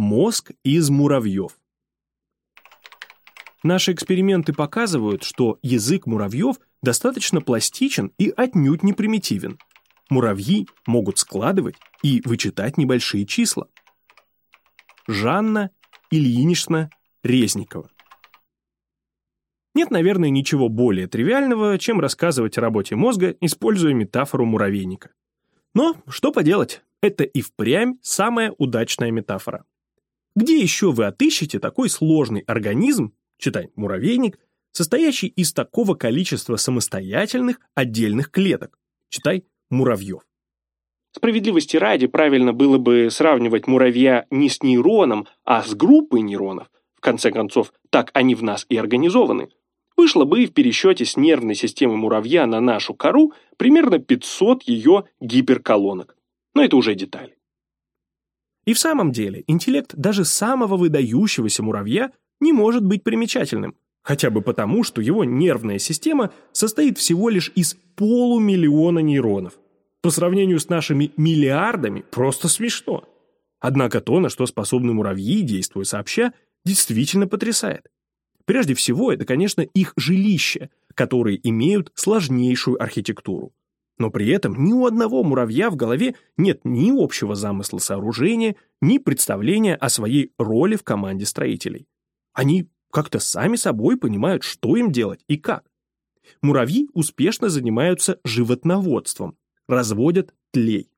Мозг из муравьев. Наши эксперименты показывают, что язык муравьев достаточно пластичен и отнюдь не примитивен. Муравьи могут складывать и вычитать небольшие числа. Жанна Ильинична Резникова Нет, наверное, ничего более тривиального, чем рассказывать о работе мозга, используя метафору муравейника. Но что поделать, это и впрямь самая удачная метафора. Где еще вы отыщете такой сложный организм, читай, муравейник, состоящий из такого количества самостоятельных отдельных клеток, читай, муравьев? Справедливости ради, правильно было бы сравнивать муравья не с нейроном, а с группой нейронов. В конце концов, так они в нас и организованы. Вышло бы в пересчете с нервной системы муравья на нашу кору примерно 500 ее гиперколонок. Но это уже детали. И в самом деле, интеллект даже самого выдающегося муравья не может быть примечательным, хотя бы потому, что его нервная система состоит всего лишь из полумиллиона нейронов. По сравнению с нашими миллиардами просто смешно. Однако то, на что способны муравьи, действуя сообща, действительно потрясает. Прежде всего, это, конечно, их жилища, которые имеют сложнейшую архитектуру. Но при этом ни у одного муравья в голове нет ни общего замысла сооружения, ни представления о своей роли в команде строителей. Они как-то сами собой понимают, что им делать и как. Муравьи успешно занимаются животноводством, разводят тлей.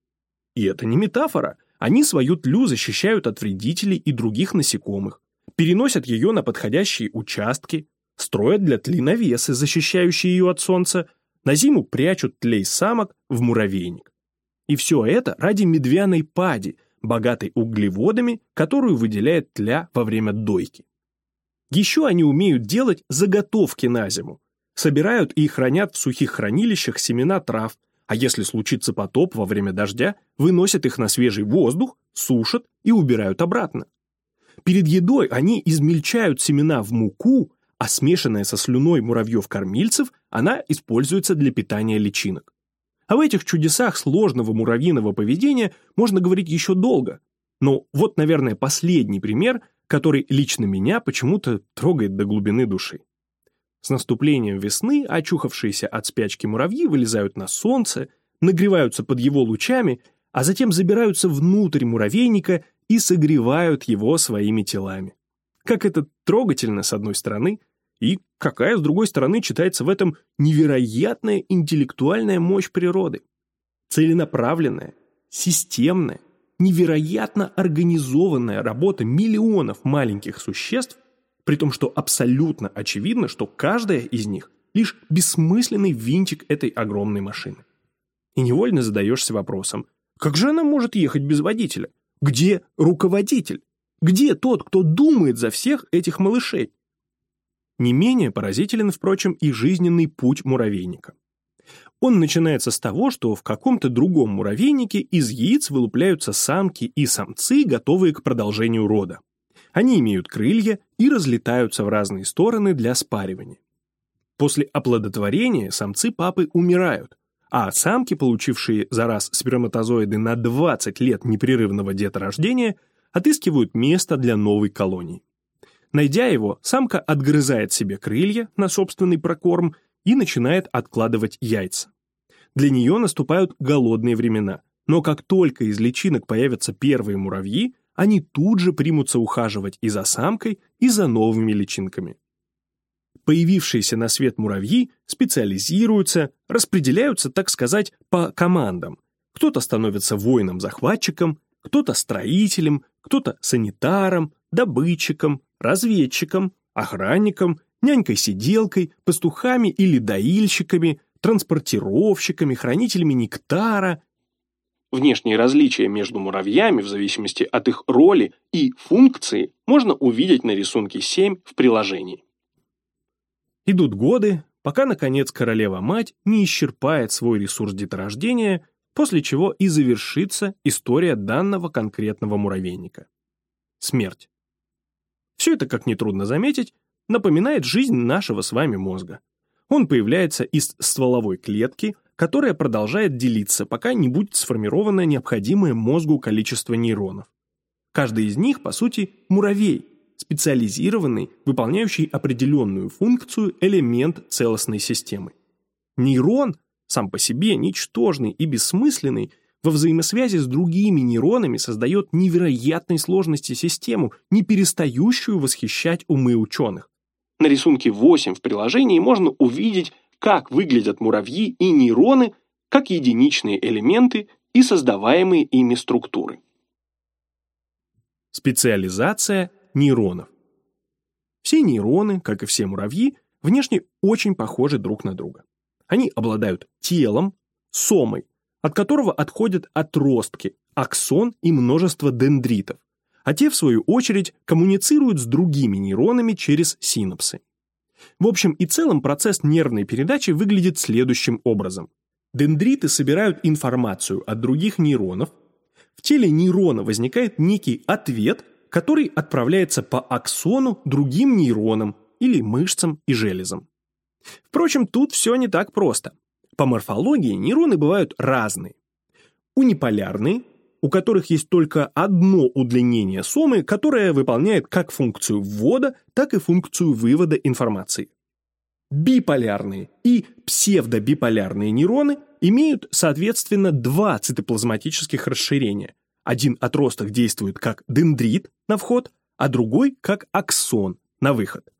И это не метафора. Они свою тлю защищают от вредителей и других насекомых, переносят ее на подходящие участки, строят для тли навесы, защищающие ее от солнца, на зиму прячут тлей самок в муравейник. И все это ради медвяной пади, богатой углеводами, которую выделяет тля во время дойки. Еще они умеют делать заготовки на зиму. Собирают и хранят в сухих хранилищах семена трав, а если случится потоп во время дождя, выносят их на свежий воздух, сушат и убирают обратно. Перед едой они измельчают семена в муку, а смешанная со слюной муравьев-кормильцев, она используется для питания личинок. В этих чудесах сложного муравьиного поведения можно говорить еще долго. Но вот, наверное, последний пример, который лично меня почему-то трогает до глубины души. С наступлением весны очухавшиеся от спячки муравьи вылезают на солнце, нагреваются под его лучами, а затем забираются внутрь муравейника и согревают его своими телами. Как это трогательно, с одной стороны, и какая, с другой стороны, читается в этом невероятная интеллектуальная мощь природы. Целенаправленная, системная, невероятно организованная работа миллионов маленьких существ, при том, что абсолютно очевидно, что каждая из них лишь бессмысленный винтик этой огромной машины. И невольно задаешься вопросом, как же она может ехать без водителя? Где руководитель? Где тот, кто думает за всех этих малышей? Не менее поразителен, впрочем, и жизненный путь муравейника. Он начинается с того, что в каком-то другом муравейнике из яиц вылупляются самки и самцы, готовые к продолжению рода. Они имеют крылья и разлетаются в разные стороны для спаривания. После оплодотворения самцы папы умирают, а самки, получившие за раз сперматозоиды на 20 лет непрерывного деторождения, отыскивают место для новой колонии. Найдя его, самка отгрызает себе крылья на собственный прокорм и начинает откладывать яйца. Для нее наступают голодные времена, но как только из личинок появятся первые муравьи, они тут же примутся ухаживать и за самкой, и за новыми личинками. Появившиеся на свет муравьи специализируются, распределяются, так сказать, по командам. Кто-то становится воином-захватчиком, кто-то строителем, кто-то санитаром, добытчиком, разведчиком, охранником, нянькой-сиделкой, пастухами или доильщиками, транспортировщиками, хранителями нектара. Внешние различия между муравьями в зависимости от их роли и функции можно увидеть на рисунке 7 в приложении. Идут годы, пока, наконец, королева-мать не исчерпает свой ресурс деторождения, после чего и завершится история данного конкретного муравейника. Смерть. Все это, как нетрудно заметить, напоминает жизнь нашего с вами мозга. Он появляется из стволовой клетки, которая продолжает делиться, пока не будет сформировано необходимое мозгу количество нейронов. Каждый из них, по сути, муравей, специализированный, выполняющий определенную функцию элемент целостной системы. Нейрон, сам по себе ничтожный и бессмысленный, во взаимосвязи с другими нейронами создает невероятной сложности систему, не перестающую восхищать умы ученых. На рисунке 8 в приложении можно увидеть, как выглядят муравьи и нейроны как единичные элементы и создаваемые ими структуры. Специализация нейронов. Все нейроны, как и все муравьи, внешне очень похожи друг на друга. Они обладают телом, сомой, от которого отходят отростки, аксон и множество дендритов, а те, в свою очередь, коммуницируют с другими нейронами через синапсы. В общем и целом процесс нервной передачи выглядит следующим образом. Дендриты собирают информацию от других нейронов, в теле нейрона возникает некий ответ, который отправляется по аксону другим нейронам или мышцам и железам. Впрочем, тут все не так просто. По морфологии нейроны бывают разные. Униполярные, у которых есть только одно удлинение сомы, которое выполняет как функцию ввода, так и функцию вывода информации. Биполярные и псевдобиполярные нейроны имеют, соответственно, два цитоплазматических расширения. Один отросток действует как дендрит на вход, а другой как аксон на выход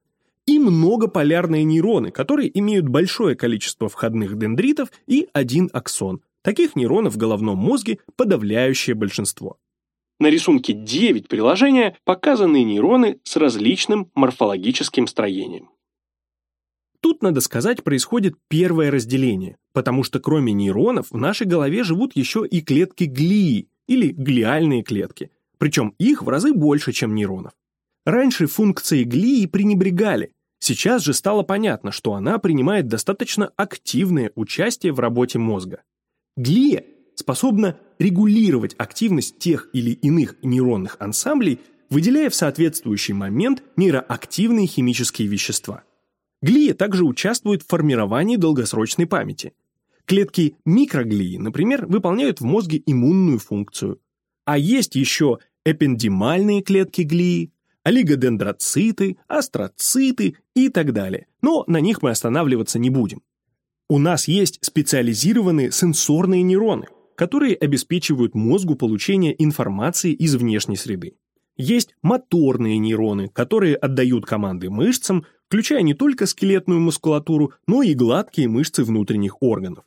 и многополярные нейроны, которые имеют большое количество входных дендритов и один аксон. Таких нейронов в головном мозге подавляющее большинство. На рисунке 9 приложения показаны нейроны с различным морфологическим строением. Тут, надо сказать, происходит первое разделение, потому что кроме нейронов в нашей голове живут еще и клетки глии или глиальные клетки, причем их в разы больше, чем нейронов. Раньше функции глии пренебрегали, сейчас же стало понятно, что она принимает достаточно активное участие в работе мозга. Глия способна регулировать активность тех или иных нейронных ансамблей, выделяя в соответствующий момент нейроактивные химические вещества. Глия также участвует в формировании долгосрочной памяти. Клетки микроглии, например, выполняют в мозге иммунную функцию. А есть еще эпендимальные клетки глии, олигодендроциты, астроциты и так далее. Но на них мы останавливаться не будем. У нас есть специализированные сенсорные нейроны, которые обеспечивают мозгу получение информации из внешней среды. Есть моторные нейроны, которые отдают команды мышцам, включая не только скелетную мускулатуру, но и гладкие мышцы внутренних органов.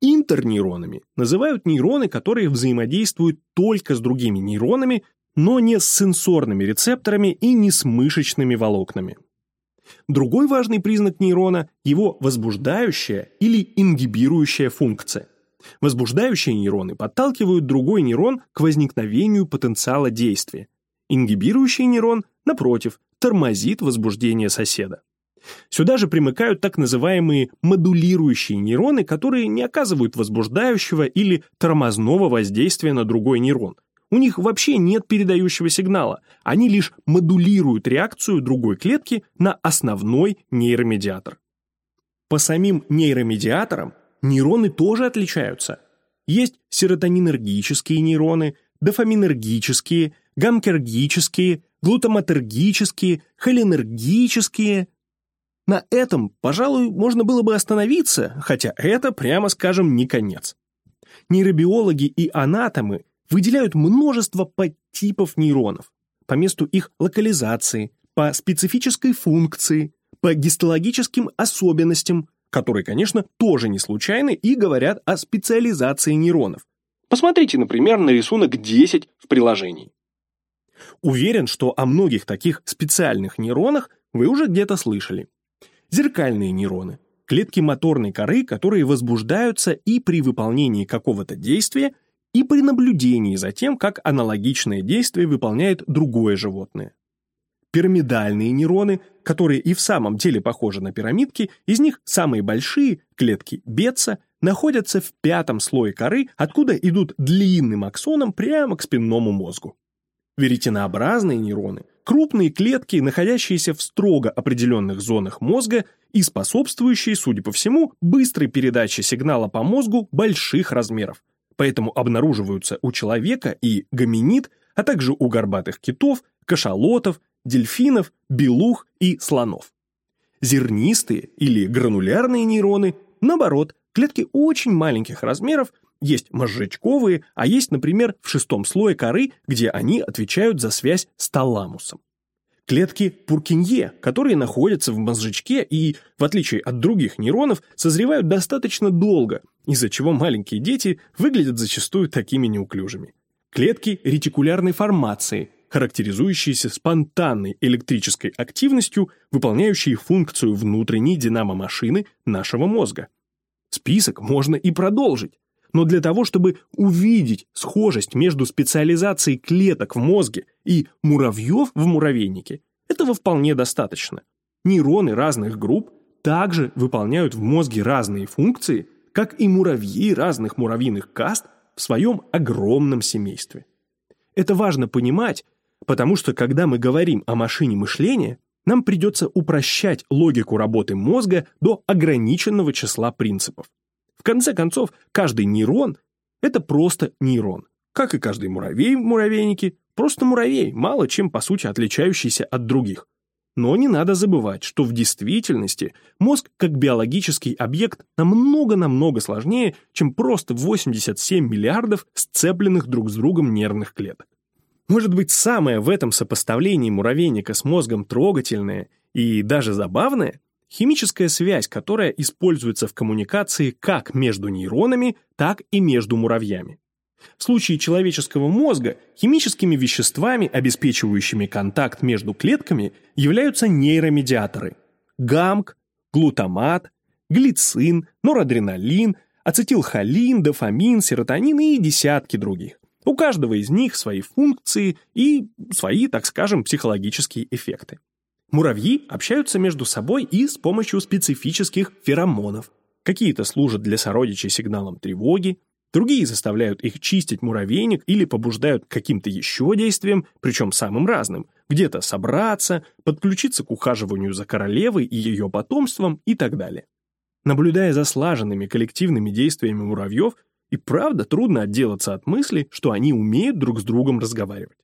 Интернейронами называют нейроны, которые взаимодействуют только с другими нейронами но не с сенсорными рецепторами и не с мышечными волокнами. Другой важный признак нейрона – его возбуждающая или ингибирующая функция. Возбуждающие нейроны подталкивают другой нейрон к возникновению потенциала действия. Ингибирующий нейрон, напротив, тормозит возбуждение соседа. Сюда же примыкают так называемые модулирующие нейроны, которые не оказывают возбуждающего или тормозного воздействия на другой нейрон, у них вообще нет передающего сигнала, они лишь модулируют реакцию другой клетки на основной нейромедиатор. По самим нейромедиаторам нейроны тоже отличаются. Есть серотонинергические нейроны, дофаминергические, гамкергические, глутаматергические, холинергические. На этом, пожалуй, можно было бы остановиться, хотя это, прямо скажем, не конец. Нейробиологи и анатомы выделяют множество подтипов нейронов по месту их локализации, по специфической функции, по гистологическим особенностям, которые, конечно, тоже не случайны и говорят о специализации нейронов. Посмотрите, например, на рисунок 10 в приложении. Уверен, что о многих таких специальных нейронах вы уже где-то слышали. Зеркальные нейроны – клетки моторной коры, которые возбуждаются и при выполнении какого-то действия – и при наблюдении за тем, как аналогичное действие выполняет другое животное. Пирамидальные нейроны, которые и в самом деле похожи на пирамидки, из них самые большие, клетки Бетца, находятся в пятом слое коры, откуда идут длинным аксоном прямо к спинному мозгу. Веретенообразные нейроны – крупные клетки, находящиеся в строго определенных зонах мозга и способствующие, судя по всему, быстрой передаче сигнала по мозгу больших размеров, поэтому обнаруживаются у человека и гоминид, а также у горбатых китов, кашалотов, дельфинов, белух и слонов. Зернистые или гранулярные нейроны, наоборот, клетки очень маленьких размеров, есть мозжечковые, а есть, например, в шестом слое коры, где они отвечают за связь с таламусом. Клетки Пуркинье, которые находятся в мозжечке и, в отличие от других нейронов, созревают достаточно долго, из-за чего маленькие дети выглядят зачастую такими неуклюжими. Клетки ретикулярной формации, характеризующиеся спонтанной электрической активностью, выполняющие функцию внутренней динамо-машины нашего мозга. Список можно и продолжить. Но для того, чтобы увидеть схожесть между специализацией клеток в мозге и муравьев в муравейнике, этого вполне достаточно. Нейроны разных групп также выполняют в мозге разные функции, как и муравьи разных муравьиных каст в своем огромном семействе. Это важно понимать, потому что когда мы говорим о машине мышления, нам придется упрощать логику работы мозга до ограниченного числа принципов. В конце концов, каждый нейрон – это просто нейрон. Как и каждый муравей в муравейнике, просто муравей, мало чем по сути отличающийся от других. Но не надо забывать, что в действительности мозг как биологический объект намного-намного сложнее, чем просто 87 миллиардов сцепленных друг с другом нервных клеток. Может быть, самое в этом сопоставлении муравейника с мозгом трогательное и даже забавное Химическая связь, которая используется в коммуникации как между нейронами, так и между муравьями. В случае человеческого мозга химическими веществами, обеспечивающими контакт между клетками, являются нейромедиаторы – гамк, глутамат, глицин, норадреналин, ацетилхолин, дофамин, серотонин и десятки других. У каждого из них свои функции и свои, так скажем, психологические эффекты. Муравьи общаются между собой и с помощью специфических феромонов. Какие-то служат для сородичей сигналом тревоги, другие заставляют их чистить муравейник или побуждают каким-то еще действиям, причем самым разным, где-то собраться, подключиться к ухаживанию за королевой и ее потомством и так далее. Наблюдая за слаженными коллективными действиями муравьев, и правда трудно отделаться от мысли, что они умеют друг с другом разговаривать.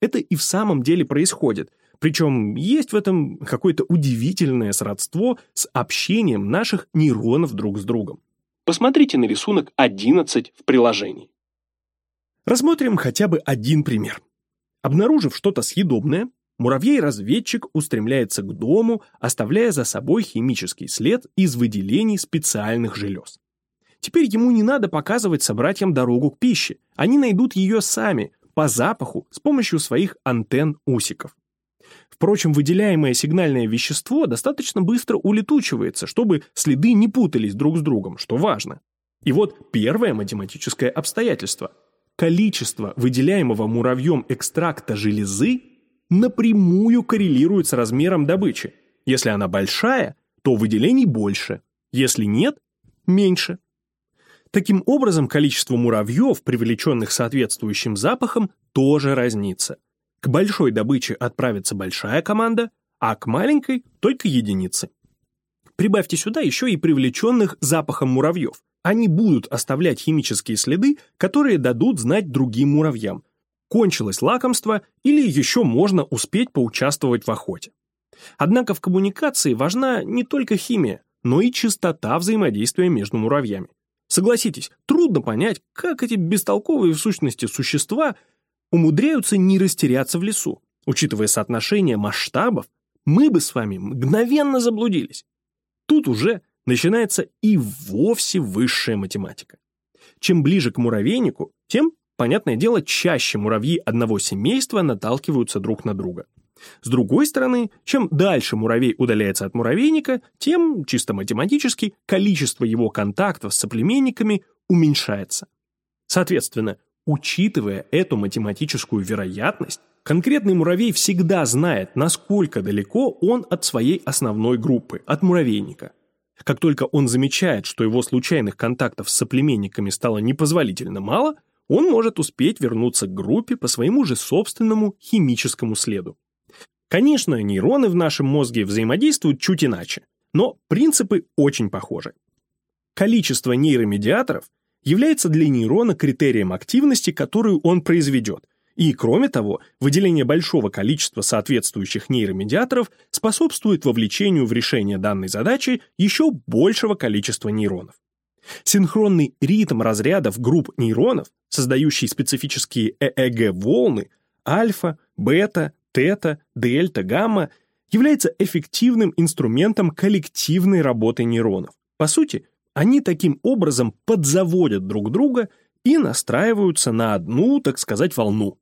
Это и в самом деле происходит, причем есть в этом какое-то удивительное сродство с общением наших нейронов друг с другом. Посмотрите на рисунок 11 в приложении. Рассмотрим хотя бы один пример. Обнаружив что-то съедобное, муравей-разведчик устремляется к дому, оставляя за собой химический след из выделений специальных желез. Теперь ему не надо показывать собратьям дорогу к пище, они найдут ее сами, по запаху, с помощью своих антенн-усиков. Впрочем, выделяемое сигнальное вещество достаточно быстро улетучивается, чтобы следы не путались друг с другом, что важно. И вот первое математическое обстоятельство. Количество выделяемого муравьем экстракта железы напрямую коррелирует с размером добычи. Если она большая, то выделений больше, если нет – меньше. Таким образом, количество муравьев, привлеченных соответствующим запахом, тоже разнится – к большой добыче отправится большая команда, а к маленькой – только единицы. Прибавьте сюда еще и привлеченных запахом муравьев. Они будут оставлять химические следы, которые дадут знать другим муравьям. Кончилось лакомство или еще можно успеть поучаствовать в охоте. Однако в коммуникации важна не только химия, но и частота взаимодействия между муравьями. Согласитесь, трудно понять, как эти бестолковые в сущности существа умудряются не растеряться в лесу. Учитывая соотношение масштабов, мы бы с вами мгновенно заблудились. Тут уже начинается и вовсе высшая математика. Чем ближе к муравейнику, тем, понятное дело, чаще муравьи одного семейства наталкиваются друг на друга. С другой стороны, чем дальше муравей удаляется от муравейника, тем, чисто математически, количество его контактов с соплеменниками уменьшается. Соответственно, Учитывая эту математическую вероятность, конкретный муравей всегда знает, насколько далеко он от своей основной группы, от муравейника. Как только он замечает, что его случайных контактов с соплеменниками стало непозволительно мало, он может успеть вернуться к группе по своему же собственному химическому следу. Конечно, нейроны в нашем мозге взаимодействуют чуть иначе, но принципы очень похожи. Количество нейромедиаторов является для нейрона критерием активности, которую он произведет, И, кроме того, выделение большого количества соответствующих нейромедиаторов способствует вовлечению в решение данной задачи еще большего количества нейронов. Синхронный ритм разрядов групп нейронов, создающий специфические ЭЭГ-волны, альфа, бета, тета, дельта, гамма, является эффективным инструментом коллективной работы нейронов. По сути, они таким образом подзаводят друг друга и настраиваются на одну, так сказать, волну.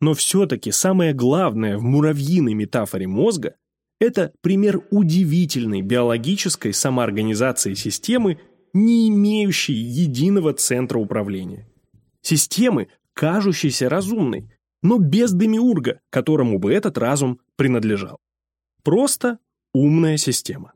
Но все-таки самое главное в муравьиной метафоре мозга – это пример удивительной биологической самоорганизации системы, не имеющей единого центра управления. Системы, кажущейся разумной, но без демиурга, которому бы этот разум принадлежал. Просто умная система.